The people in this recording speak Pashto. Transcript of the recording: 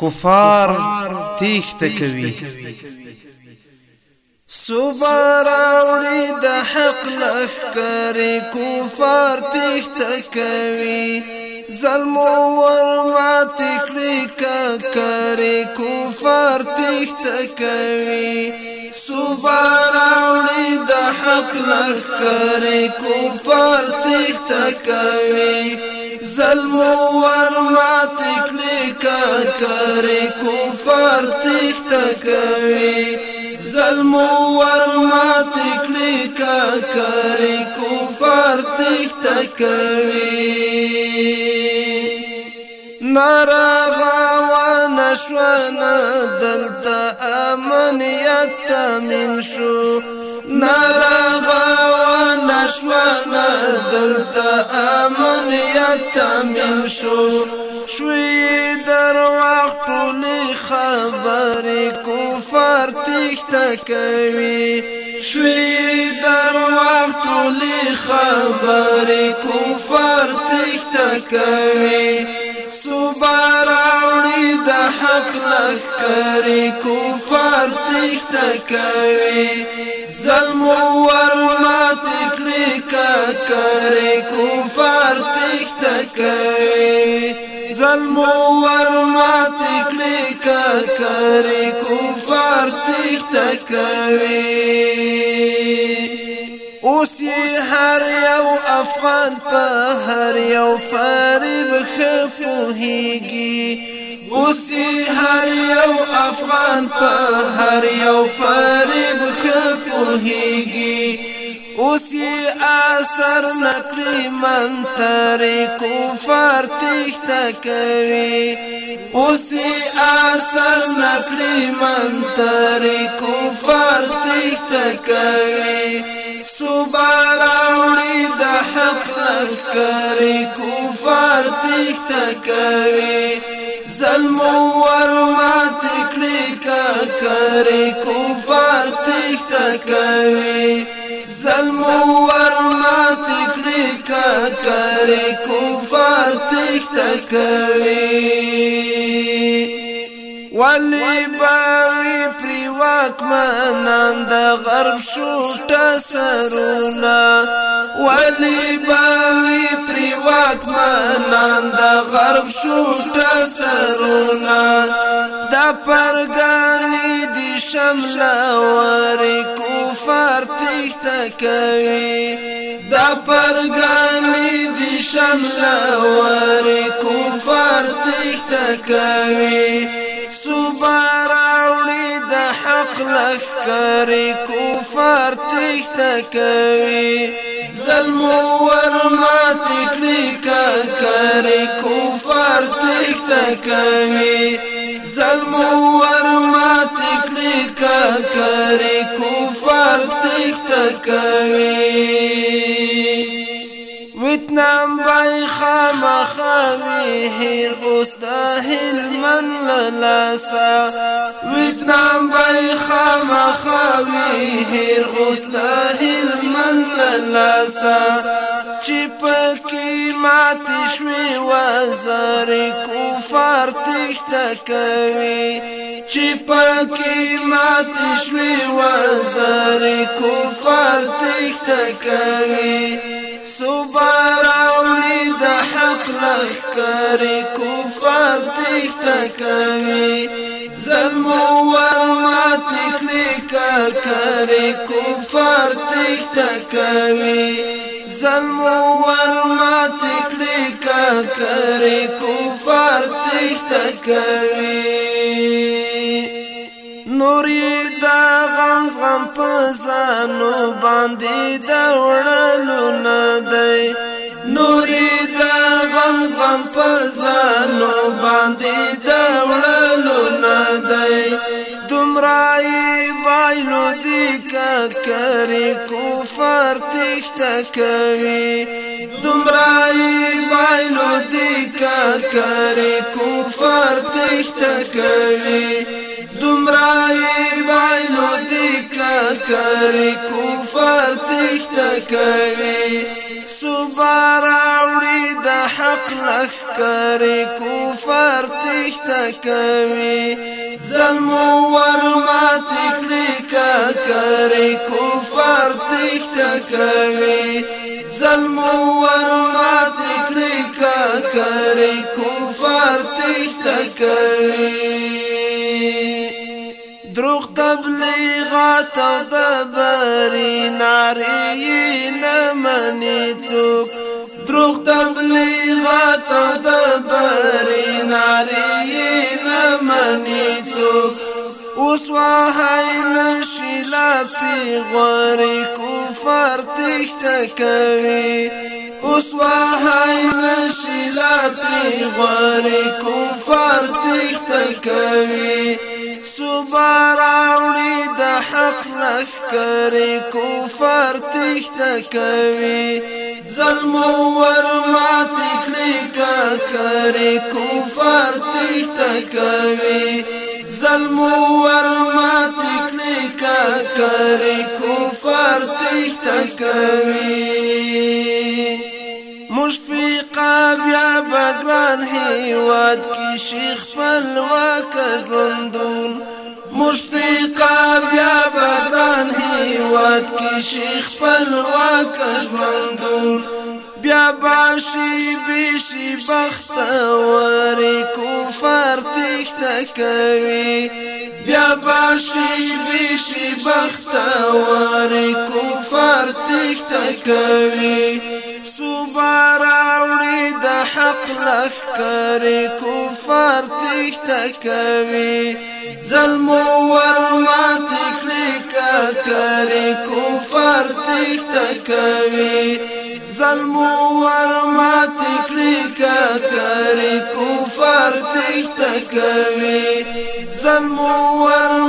کفار تیخت کوي صبر اوړي د حق لخر کفار تیخت کوي ظلم ور مات کړي ککر کفار تیخت کوي صبر اوړي د حق لخر کفار تیخت کوي ظلم ور مات کړي کا کرے کفر تخت کوي ظلم ور مات کړي کا کرے کفر تخت کوي نارغا ون شونا دلته امنیت من شو نارغا شوانا دلتا امن یتامین شو شوی در وقت لی خبری کفر تکتا کوي شوی در وقت لی خبری کفر تکتا کوي حق لکری کفر تکتا ظلم ورمات اکلی کرے کفار تخت کرے ظلم و مات کړي کا کرے کفار تخت کوي اوس هر یو افغان پا هر یو فارب خپوهيږي اوس هر یو افغان پا هر یو فارب خپوهيږي اوس سر نکړي من ترې کفر تخته کوي اوس یې اثر نکړي من ترې کفر تخته کوي صبح راوړي د حق نکړي کفر تخته کوي ظلم ور مات کړي کا کوي کفر تخته کوي ظلمو ورمات کړي کا کرے کفار تخت کوي ولی باوی پری واک منان د غرب شوټه سرونا ولی باوی پری واک منان د غرب شوټه سرونا د پرګانی دي شملا وری خسته کوي دا پرګانی دی شمله ور کفر تخته کوي صبر اوري د حق لخر کفر تخته کوي ظلم ور مات کړي کا کر کفر تخته کوي ظلم ور مات کړي کا کر کفر بار تخت کوي ویتنام بای خامخاوی هیر اوس د هلمن لاسا ویتنام بای خامخاوی هیر اوس د هلمن لاسا چې پکې مات شوي وزر کفار تخته کوي چې پکې مات شوي وزر کفار تخته کوي صبر اوړي د حق لخر کفار تخته کوي ظلم ور مات کړي کا کفار تخته کوي سلمو ورمات کړي کا کرے کفار تخت کوي نور دا غم غم فزانو باندې دا وړلو نه دی نور دا غم غم فزانو باندې دا وړلو نه دی دومره بایلو دی کا کرے کو کفر تشته کوي دمرای بایلو دی کاری کفر تشته کوي دمرای بایلو دی کاری کفر تشته کوي سبحان حق لخکر کفر تشت کوي ظلم ور مات کړي کا کر کفر تشت کوي ظلم ور مات کړي کا کر کفر تشت کوي دروغ تبلیغات او د بری ناری نه منی دروغ تبلیغات او د برې ناری نمانی مني څوک اوس وهی نشي لا پیغورې کفر تخته کوی اوس وهی نشي لا پیغورې کفر تخته کوی صبر اوړي د حق لخر کفر تخت کوي ظلم ور مات کړي کا کر کفر تخت کوي ظلم ور مات کړي کا کر کفر تخت کوي مشفقا بیا بگران حیوات کی شیخ پلوک ژوندون مشتقا بیا بدران هیواد کی شیخ پلواک ژوندون بیا باشی بیشی بختواری کفر تکت کوي بیا باشی بیشی بختواری کفر تکت کوي سبارا لخکر کفار تخته کوي ظلم ور مات کړي کر کفار تخته کوي ظلم ور مات کړي کر کفار تخته کوي ظلم ور